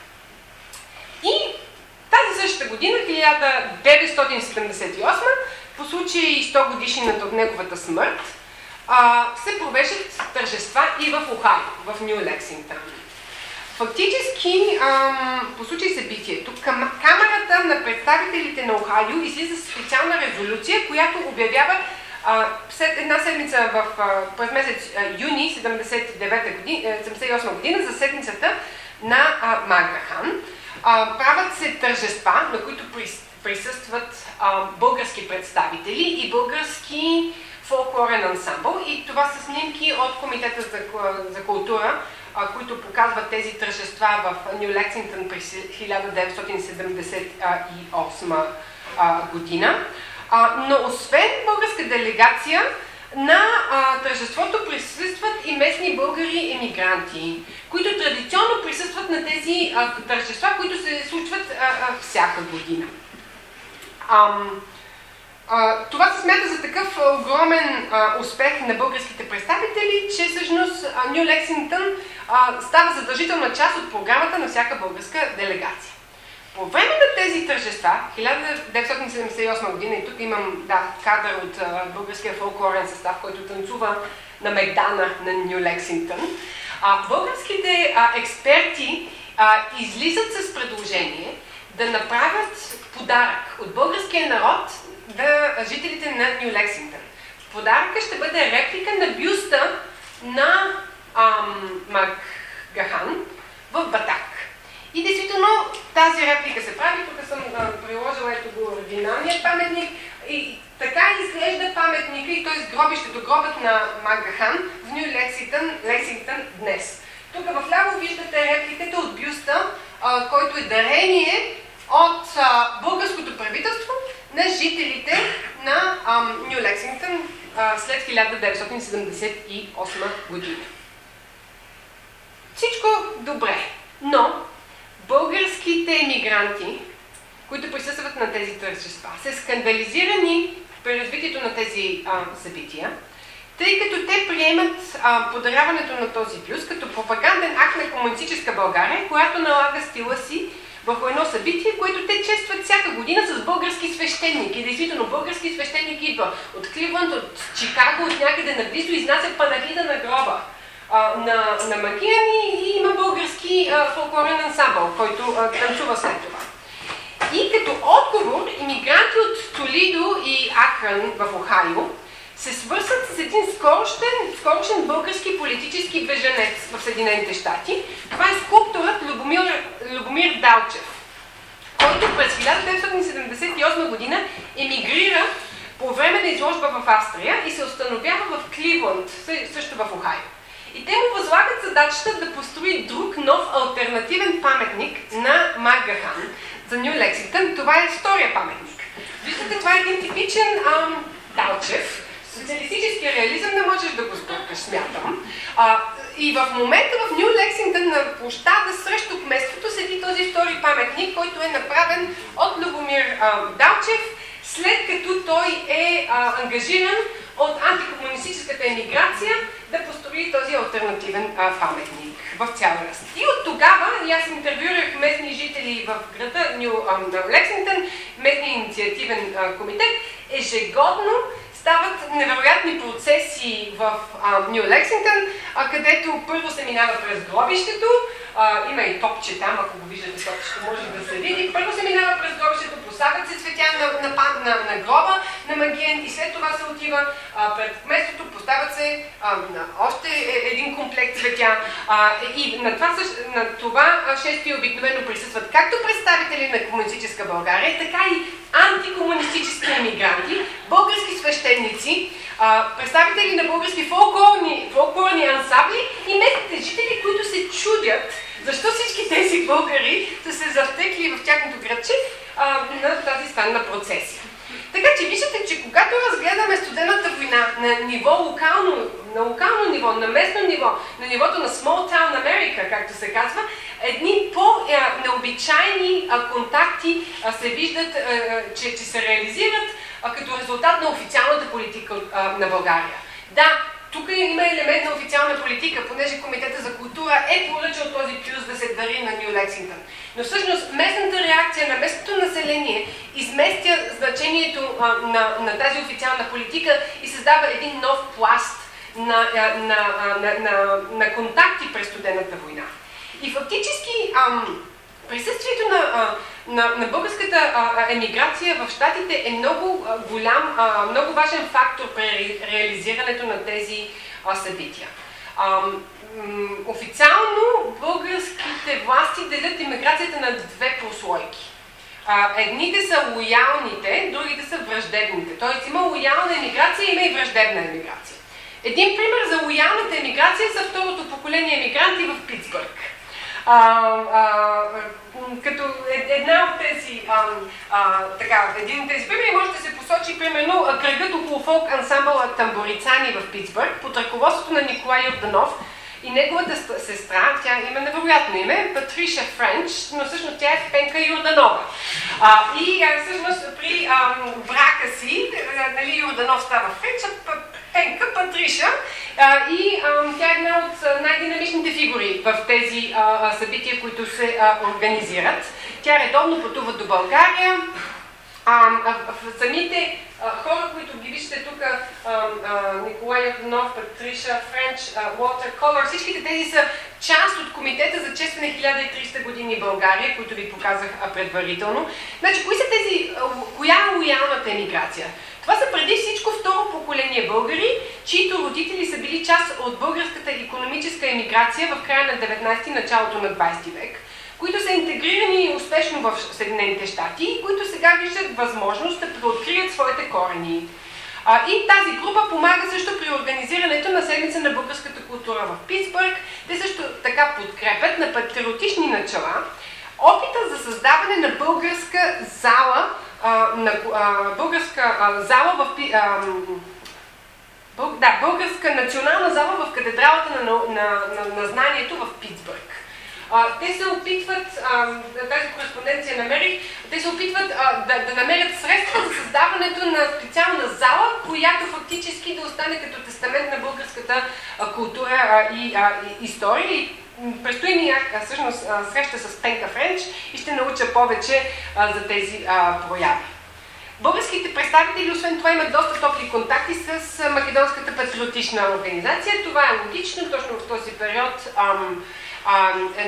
B: И тази същата година, 1978, по случай 100 годишнината от неговата смърт, се провеждат тържества и в Охайо, в Нью Лексингтън. Фактически, по случай събитието, камерата на представителите на Охайо излиза специална резолюция, която обявява след една седмица в, през месец юни 79 година, 78 година за седмицата на Магахан. Правят се тържества, на които присъстват български представители и български фолклорен ансамбъл. И това са снимки от Комитета за, култура, които показват тези тържества в Нью Лексингтон през 1978 а, година. А, но освен българска делегация, на а, тържеството присъстват и местни българи емигранти, които традиционно присъстват на тези а, тържества, които се случват а, а, всяка година. Ам, А, това се смята за такъв огромен а, успех на българските представители, че всъщност Нью Лексингтън става задължителна част от програмата на всяка българска делегация. По време на тези тържества, 1978 година, и тук имам да, кадър от а, българския фолклорен състав, който танцува на Мегдана на Нью Лексингтон, а, българските а, експерти а, излизат с предложение да направят подарък от българския народ да жителите на Нью Лексингтон. Подаръка ще бъде реплика на бюста на Макгахан в Батак. И действително тази реплика се прави, тук съм приложила ето го оригиналният паметник и така изглежда паметника и т.е. гробището, гробът на Магахан в Нью Лексингтон, Лексингтон днес. Тук в ляво виждате репликата от бюста, а, който е дарение от а, българското правителство на жителите на Нью Лексингтон след 1978 година. Всичко добре, но българските емигранти, които присъстват на тези тържества, са скандализирани при развитието на тези а, събития, тъй като те приемат а, подаряването на този бюст като пропаганден акт на комунистическа България, която налага стила си върху едно събитие, което те честват всяка година с български свещеники. Действително, български свещеник идва от Кливланд, от Чикаго, от някъде наблизо, изнася панагида на гроба на, на Макиян и, и има български а, фолклорен ансамбъл, който а, танцува след това. И като отговор, иммигранти от Толидо и Акран в Охайо се свързват с един скорошен, скорошен български политически беженец в Съединените щати. Това е скулпторът Любомир, Любомир Далчев, който през 1978 година емигрира по време на изложба в Австрия и се установява в Кливланд, също в Охайо. И те му възлагат задачата да построи друг нов альтернативен паметник на Магахан за Нью Лексингтон. Това е втория паметник. Виждате, това е един типичен ам, Далчев, социалистическия реализъм не можеш да го сбъркаш, смятам. А, и в момента в Нью Лексингтон на площада срещу кместото седи този втори паметник, който е направен от Любомир а, Далчев, след като той е а, ангажиран от антикомунистическата емиграция да построи този альтернативен а, паметник в цял ръст. И от тогава, и аз интервюрах местни жители в града Нью Лексингтон, местния инициативен а, комитет, ежегодно стават невероятни процеси в Нью Лексингтон, където първо се минава през гробището, а, има и топче там, ако го виждате топчето, може да се види. Първо се минава през гробището, поставят се цветя на, на, на, на гроба на магиен и след това се отива а, пред местото, поставят се а, на още е, един комплект цветя. А, и на това, на това шествие обикновено присъстват както представители на комунистическа България, така и антикомунистически емигранти, български свещеници, а, представители на български фолклорни, фолклорни ансамбли и местните жители, които се чудят защо всички тези българи са се завтекли в тяхното градче а, на тази странна процесия. Така че виждате, че когато разгледаме студената война на ниво локално, на локално ниво, на местно ниво, на нивото на Small Town America, както се казва, едни по-необичайни контакти се виждат, че, че се реализират като резултат на официалната политика на България. Да, тук има елемент на официална политика, понеже Комитета за култура е поръчал този плюс да се дари на Нью Лексингтон. Но всъщност местната реакция на местното население изместя значението а, на, на тази официална политика и създава един нов пласт на, на, на, на, на, на контакти през студената война. И фактически ам, присъствието на, на, на българската емиграция в Штатите е много голям, много важен фактор при реализирането на тези събития. Официално българските власти делят иммиграцията на две прослойки. Едните са лоялните, другите са враждебните. Тоест има лоялна емиграция, има и враждебна емиграция. Един пример за лоялната емиграция са второто поколение емигранти в Питсбърг. А, като е, една от тези, а, а, така, един от тези примери може да се посочи примерно кръгът около фолк ансамбъла Тамборицани в Питсбърг под ръководството на Николай Йорданов И неговата сестра, тя има невероятно име, Патриша Френч, но всъщност тя е Пенка Юрданова. А, и а, всъщност при а, брака си, нали, Юрданов става Френч, а Пенка Патриша, а, и а, тя е една от най-динамичните фигури в тези а, събития, които се а, организират. Тя редовно пътува до България, а, в самите а, хора, които ги виждате тук, Николай Йорданов, Патриша, Френч, Уотер Колор, всичките тези са част от Комитета за честване 1300 години България, които ви показах предварително. Значи, кои са тези, коя е лоялната емиграция? Това са преди всичко второ поколение българи, чието родители са били част от българската економическа емиграция в края на 19 началото на 20 век които са интегрирани успешно в Съединените щати и които сега виждат възможност да преоткрият своите корени. А, и тази група помага също при организирането на седмица на българската култура в Питсбърг. Те също така подкрепят на патриотични начала опита за създаване на българска зала, а, на, а, българска а, зала в а, бъл, да, българска национална зала в катедралата на, на, на, на знанието в Питсбърг. А, те се опитват, а, тази кореспонденция намерих, те се опитват а, да, да намерят средства за създаването на специална зала, която фактически да остане като тестамент на българската а, култура а, и, а, история. И предстои всъщност среща с Пенка Френч и ще науча повече а, за тези а, прояви. Българските представители, освен това, имат доста топли контакти с Македонската патриотична организация. Това е логично, точно в този период ам,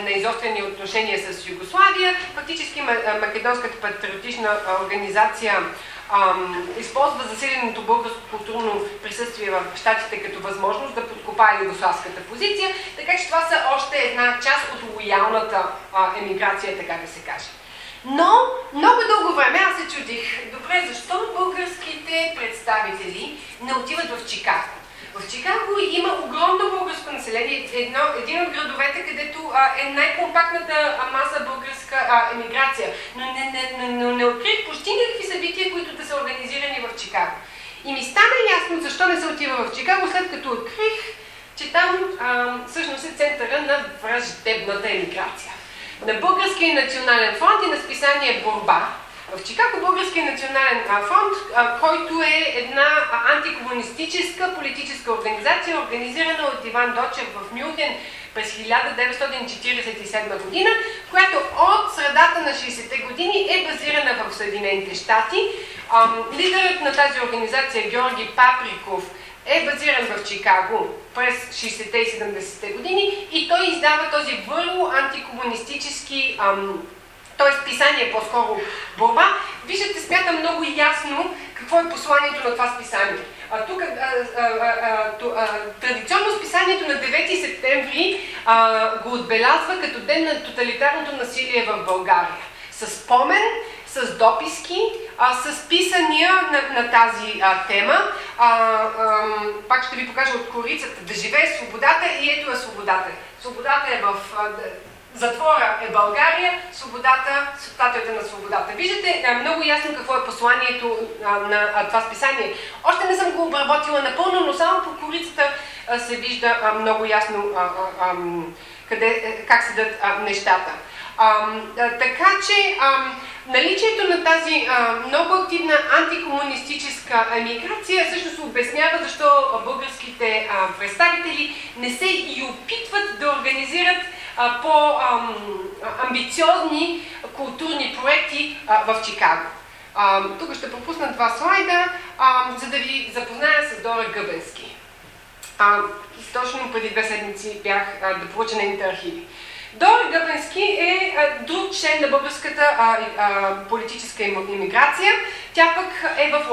B: на изострени отношения с Югославия. Фактически Македонската патриотична организация използва засиленото българско културно присъствие в щатите като възможност да подкопае югославската позиция, така че това са още една част от лоялната емиграция, така да се каже. Но много дълго време аз се чудих, добре, защо българските представители не отиват в Чикаго? В Чикаго има огромно българско население, едно, един от градовете, където а, е най-компактната маса българска а, емиграция. Но не, не, не, не открих почти никакви събития, които да са организирани в Чикаго. И ми стана ясно защо не се отива в Чикаго, след като открих, че там а, всъщност е центъра на враждебната емиграция. На Българския национален фронт и на списание Борба, в Чикаго Българския национален фонд, който е една антикомунистическа политическа организация, организирана от Иван Дочев в Мюнхен през 1947 година, която от средата на 60-те години е базирана в Съединените щати. Лидерът на тази организация Георги Паприков е базиран в Чикаго през 60-те и 70-те години и той издава този върло антикомунистически ам, т.е. писание по-скоро борба, виждате, смятам много ясно какво е посланието на това списание. А, тук а, а, а, а, традиционно списанието на 9 септември а, го отбелязва като ден на тоталитарното насилие в България. С спомен, с дописки, а, с писания на, на тази а, тема. А, а, пак ще ви покажа от корицата. Да живее свободата и ето е свободата. Свободата е в... А, затвора е България, свободата, статуята на свободата. Виждате много ясно какво е посланието на това списание. Още не съм го обработила напълно, но само по корицата се вижда много ясно къде, е, как седат нещата. А, така че а, наличието на тази а, много активна антикомунистическа емиграция всъщност обяснява защо българските а, представители не се и опитват да организират по-амбициозни културни проекти в Чикаго. тук ще пропусна два слайда, за да ви запозная с Дора Гъбенски. точно преди две седмици бях да получа нейните архиви. Дора Гъбенски е друг член на българската политическа иммиграция. Тя пък е в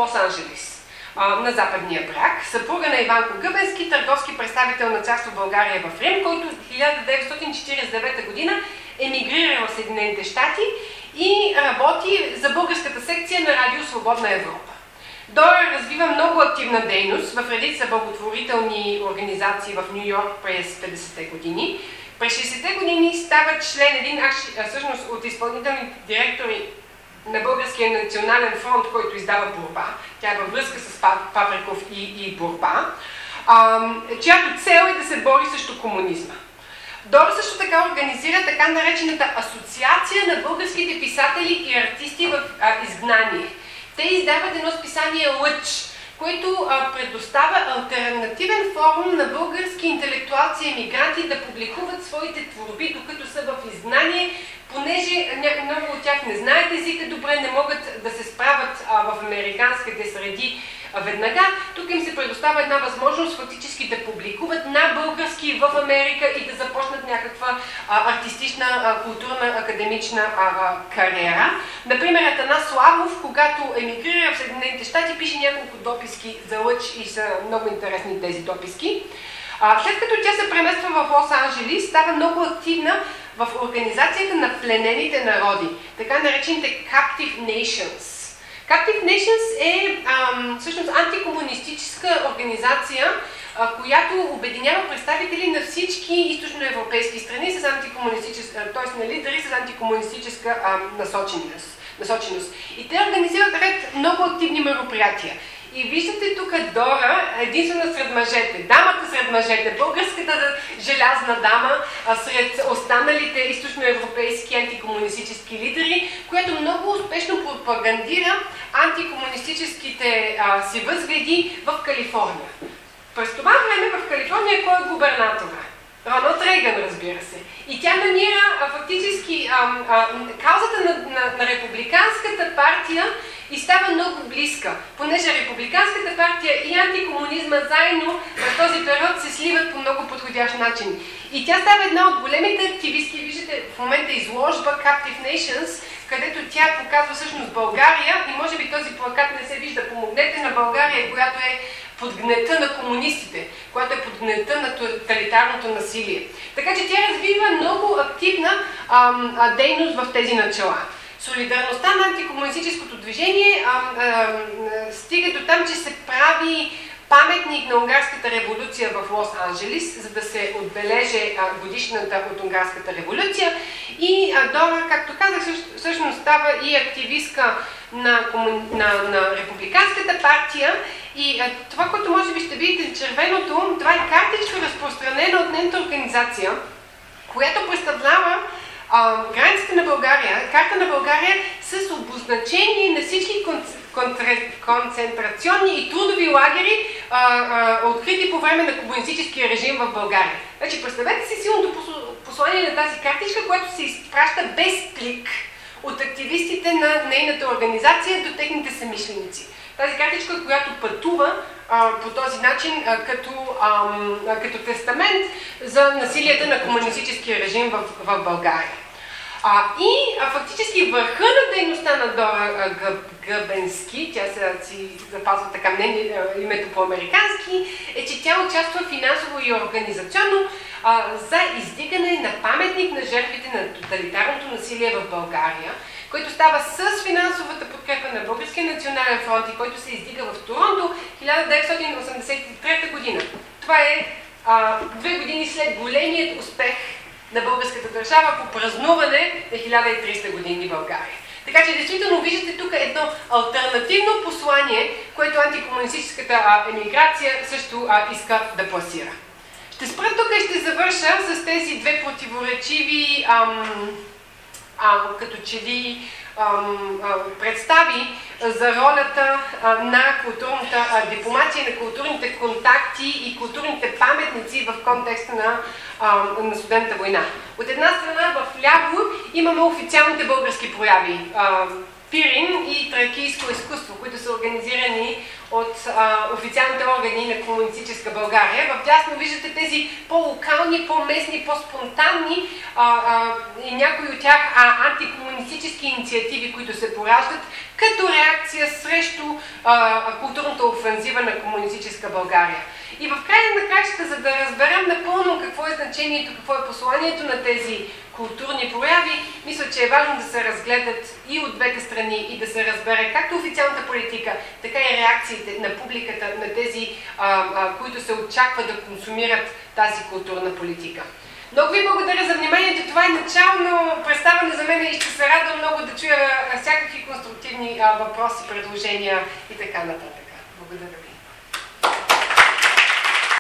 B: На западния бряг, съпруга на Иванко Гъбенски, търговски представител на царство България в Рим, който в 1949 година емигрира в Съединените щати и работи за българската секция на Радио Свободна Европа. Дора развива много активна дейност в редица благотворителни организации в Нью Йорк през 50-те години. През 60-те години става член един, всъщност от изпълнителните директори на Българския национален фронт, който издава борба. Тя е във връзка с Паприков и, и борба. а, чиято цел е да се бори срещу комунизма. Дора също така организира така наречената Асоциация на българските писатели и артисти в а, изгнание. Те издават едно списание Лъч, което а, предоставя альтернативен форум на български интелектуалци и емигранти да публикуват своите творби, докато са в изгнание, понеже много от тях не знаят езика добре, не могат да се справят а, в американските среди веднага. Тук им се предоставя една възможност фактически да публикуват на български в Америка и да започнат някаква а, артистична, а, културна, академична а, а, кариера. Например, Атанас Славов, когато емигрира в Съединените щати, пише няколко дописки за лъч и са много интересни тези дописки. А, след като тя се премества в Лос-Анджелис, става много активна в организацията на пленените народи, така наречените Captive Nations. Captive Nations е ам, всъщност антикомунистическа организация, а, която обединява представители на всички източноевропейски страни с антикомунистическа, т.е. на лидери с антикомунистическа ам, насоченост, насоченост. И те организират ред много активни мероприятия. И виждате тук Дора, единствена сред мъжете, дамата сред мъжете, българската желязна дама сред останалите източноевропейски антикомунистически лидери, която много успешно пропагандира антикомунистическите а, си възгледи в Калифорния. През това време в Калифорния кой е губернатора? Роналд Рейган, разбира се. И тя намира а, фактически а, а, каузата на, на, на републиканската партия и става много близка, понеже републиканската партия и антикомунизма заедно в този период се сливат по много подходящ начин. И тя става една от големите активистки, виждате в момента изложба Captive Nations, където тя показва всъщност България и може би този плакат не се вижда. Помогнете на България, която е под гнета на комунистите, която е под гнета на тоталитарното насилие. Така че тя развива много активна ам, дейност в тези начала. Солидарността на антикомунистическото движение а, а, стига до там, че се прави паметник на унгарската революция в Лос-Анджелис, за да се отбележе а, годишната от унгарската революция. И Дора, както казах, всъщност става и активистка на, на, на републиканската партия. И това, което може би ще видите червеното, това е картичка разпространена от нейната организация, която представлява границите на България, карта на България с обозначение на всички концентрационни и трудови лагери, а, а, открити по време на комунистическия режим в България. Значи, представете си силното послание на тази картичка, което се изпраща без клик от активистите на нейната организация до техните самишленици. Тази картичка, която пътува а, по този начин а, като, а, като тестамент за насилията на комунистическия режим в, в България. А, и а, фактически върха на дейността на Дора Гъбенски, тя се, си запазва така мнение, името по-американски, е, че тя участва финансово и организационно а, за издигане на паметник на жертвите на тоталитарното насилие в България, който става с финансовата подкрепа на Българския национален фронт и който се издига в Торонто 1983 година. Това е а, две години след големият успех на българската държава по празнуване на 1300 години България. Така че действително виждате тук едно альтернативно послание, което антикомунистическата емиграция също а, иска да пласира. Ще спра тук и ще завърша с тези две противоречиви, ам, ам, като че ли представи за ролята на културната дипломация, на културните контакти и културните паметници в контекста на, на студентната война. От една страна в ляво имаме официалните български прояви. Пирин и тракийско изкуство, които са организирани от а, официалните органи на комунистическа България. В дясно виждате тези по-локални, по-местни, по-спонтанни и някои от тях а, антикомунистически инициативи, които се пораждат като реакция срещу а, културната офензива на комунистическа България. И в крайна на крачата, за да разберем напълно какво е значението, какво е посланието на тези културни прояви, мисля, че е важно да се разгледат и от двете страни и да се разбере както официалната политика, така и реакциите на публиката, на тези, а, а, които се очаква да консумират тази културна политика. Много ви благодаря за вниманието. Това е начално представане за мен и ще се радвам много да чуя всякакви конструктивни а, въпроси, предложения и така нататък. Благодаря.